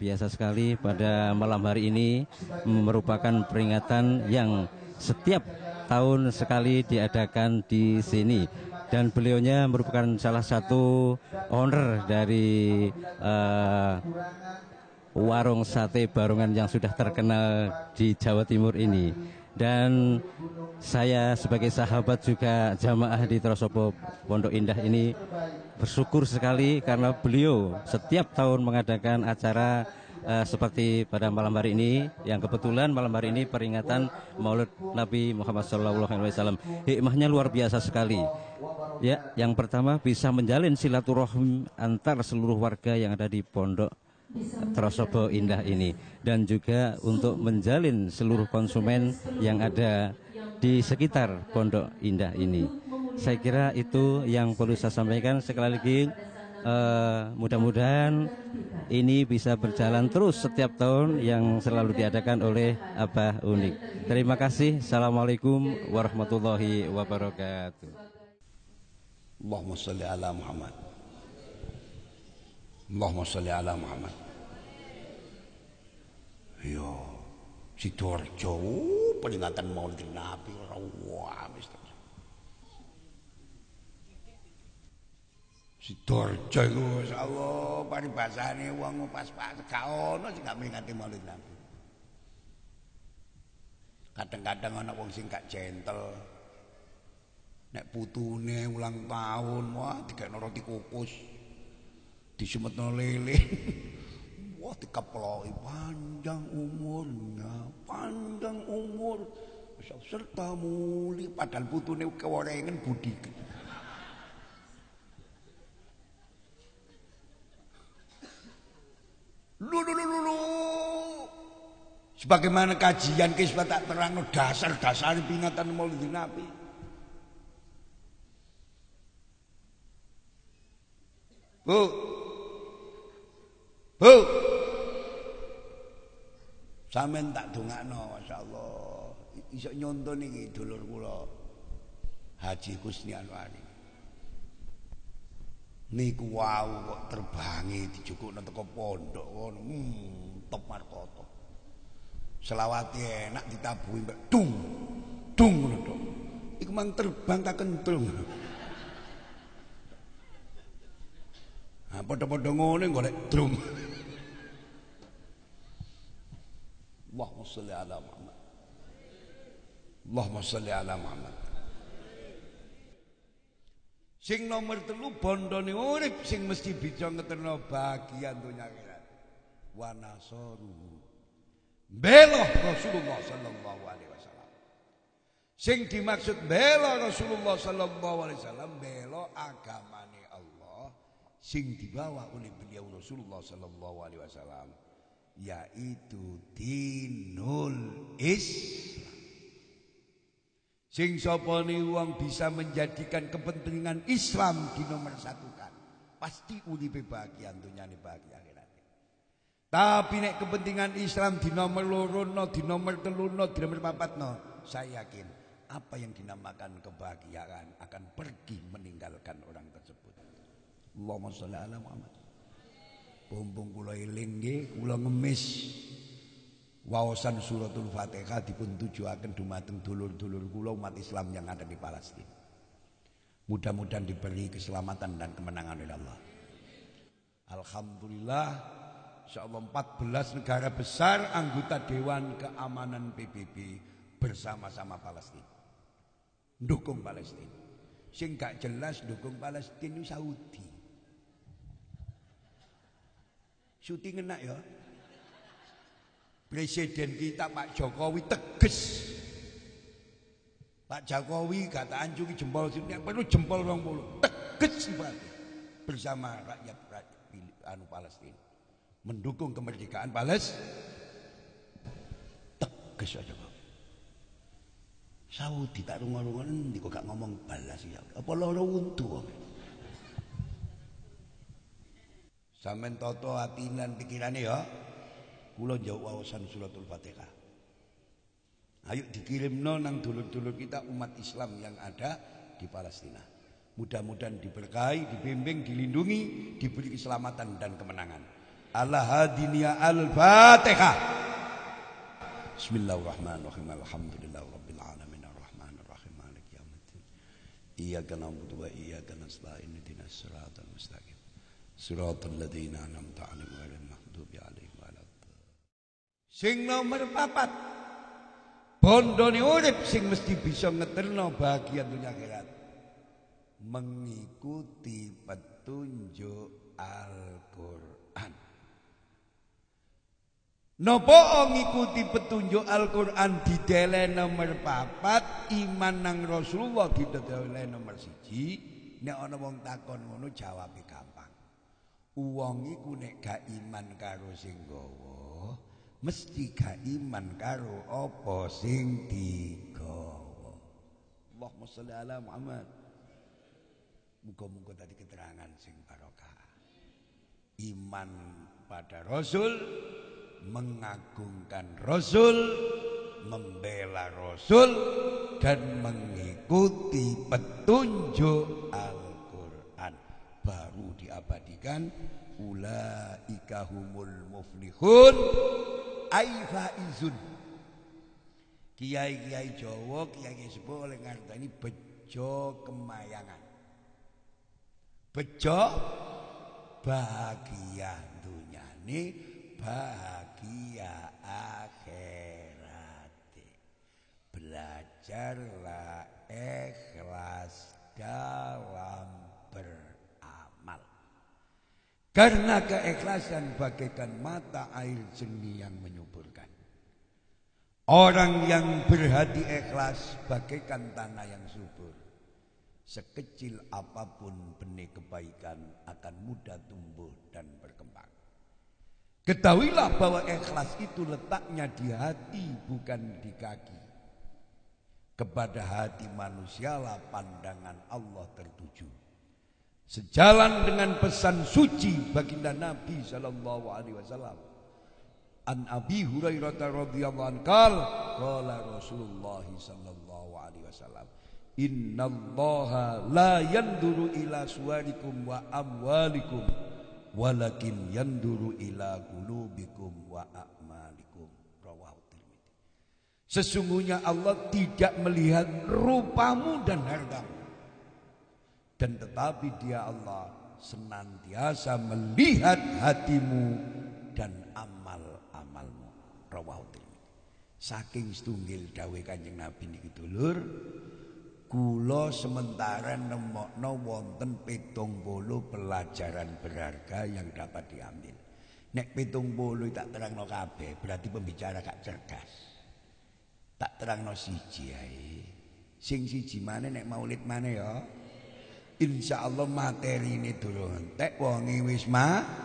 Biasa sekali pada malam hari ini merupakan peringatan yang setiap tahun sekali diadakan di sini. Dan beliaunya merupakan salah satu owner dari uh, warung sate Barongan yang sudah terkenal di Jawa Timur ini dan saya sebagai sahabat juga jamaah di Trosopo Pondok Indah ini bersyukur sekali karena beliau setiap tahun mengadakan acara uh, seperti pada malam hari ini yang kebetulan malam hari ini peringatan Maulid Nabi Muhammad SAW. Hikmahnya luar biasa sekali. Ya, yang pertama bisa menjalin silaturahim antar seluruh warga yang ada di pondok Trosobo Indah ini dan juga untuk menjalin seluruh konsumen yang ada di sekitar pondok Indah ini. Saya kira itu yang perlu saya sampaikan sekali lagi. Uh, mudah-mudahan ini bisa berjalan terus setiap tahun yang selalu diadakan oleh Abah Unik. Terima kasih. Assalamualaikum warahmatullahi wabarakatuh. Allahumma salli ala Muhammad. Allahumma salli ala Muhammad. Yo, Sidoarjo peringatan Maulid Nabi rawah mesti. Sidoarjo iku masyaallah paribasane wong pas-pas gak ono sing gak meringati Maulid Nabi. Kadang-kadang ana wong sing gak gentle. Nek putune ulang tahun, wah dikekno roti kukus. Disemetno lele. Wah dikeploki panjang umurnya, panjang umur. Serta muli padahal putune keworengen budi. Lulu lulu. Sebagaimana kajian kisah tak terang dasar-dasar peringatan Maulid Nabi. Bu. Bu. Sampeyan tak dongakno masyaallah. Iso nyonton iki dulur kula. Haji Kusni Anwari. Niku wau kok terbangi dijukukno teko pondok ngono. Hmm, top markoto. Selawati enak ditabuhi mbak dung. Dung ngono. Iku mang terbang tak kentul. Nah, padha-padha ngene golek drum. Allahumma sholli ala Muhammad. Allahumma sholli ala Muhammad. Sing nomor telu bondone urip sing mesti bisa ngeterno bagian dunia akhirat. Wa nasaru. Bela Rasulullah sallallahu alaihi wasallam. Sing dimaksud bela Rasulullah sallallahu alaihi wasallam bela Allah sing dibawa oleh beliau Rasulullah sallallahu alaihi wasallam yaitu dinul Islam. Sing sapa wong bisa menjadikan kepentingan Islam di nomor satu kan. Pasti uripe bahagia dunyane bahagia akhirat. Tapi nek kepentingan Islam di nomor loro no, di nomor telu no, di nomor papat no, saya yakin apa yang dinamakan kebahagiaan akan pergi meninggalkan orang tersebut. Allahumma sholli ala Muhammad. Bumbung kula eling nggih, kula ngemis wawasan suratul Fatihah dipun tujuaken dumateng dulur-dulur kula umat Islam yang ada di Palestina. Mudah-mudahan diberi keselamatan dan kemenangan oleh Allah. Alhamdulillah insyaallah 14 negara besar anggota Dewan Keamanan PBB bersama-sama Palestina. Dukung Palestina. Sing gak jelas dukung Palestina Saudi. Syuting enak ya. Presiden kita Pak Jokowi tegas. Pak Jokowi kata anjungi jempol sini perlu jempol rong puluh. Tegas bersama rakyat, rakyat anu Palestina. Mendukung kemerdekaan Palestina tegas aja kok Saudi tak rungo-rungo kok gak ngomong balas ya. Apa loro untu Sampeyan toto atinan pikirane ya. Kula jauh wawasan suratul Fatihah. Ayo dikirimno nang dulur-dulur kita umat Islam yang ada di Palestina. Mudah-mudahan diberkahi, dibimbing, dilindungi, diberi keselamatan dan kemenangan. ala hadinia al-fatihah Bismillahirrahmanirrahim. Alhamdulillah Rabbil Alamin. Ar-Rahman Ar-Rahim Malik Yawmiddin Iyaka na'budu wa iyaka nasta'in. Ihdinas siratal mustaqim Siratal ladzina an'amta 'alaihim ghairil maghdubi 'alaihim waladdallin. Sing nomor papat. Bondone urip sing mesti bisa ngeterno bahagia dunia akhirat. Mengikuti petunjuk Al-Qur'an. Napa ngikuti petunjuk Al-Qur'an didele nomor papat, iman nang Rasulullah didele nomor siji, nek ana wong takon ngono jawabe gampang. Wong iku nek gak iman karo sing gawa, mesti gak iman karo apa sing digawa. Allahumma sholli ala Muhammad. Muga-muga tadi keterangan sing barokah. Iman pada Rasul mengagungkan Rasul, membela Rasul dan mengikuti petunjuk Al-Qur'an baru diabadikan ulaika humul muflihun ai faizun Kiai-kiai Jawa, kiai-kiai sepuh oleh ngartani bejo kemayangan. Bejo bahagia dunyane bahagia akhirat. Belajarlah ikhlas dalam. Karena keikhlasan bagaikan mata air seni yang menyuburkan. Orang yang berhati ikhlas bagaikan tanah yang subur. Sekecil apa pun benih kebaikan akan mudah tumbuh dan berkembang. Ketahuilah bahwa ikhlas itu letaknya di hati bukan di kaki. Kepada hati manusialah pandangan Allah tertuju. Sejalan dengan pesan suci baginda Nabi sallallahu alaihi wasallam. An Abi Hurairah radhiyallahu anhu qala Rasulullah sallallahu alaihi wasallam Innallaha la yanduru ila suwarikum wa amwalikum walakin yanduru ila qulubikum wa a'malikum rawahu Sesungguhnya Allah tidak melihat rupamu dan hartamu dan tetapi dia Allah senantiasa melihat hatimu dan amal-amalmu rawahu Saking setunggil dawuh Kanjeng Nabi niki dulur Kula sementara nemokno wonten pitung bolu pelajaran berharga yang dapat diambil. Nek pitung bolu tak terangno kabeh, berarti pembicara gak cerdas. Tak terangno siji ae. Sing siji mana nek maulid mana ya? Insya Allah materi ini durung entek wonge wis mah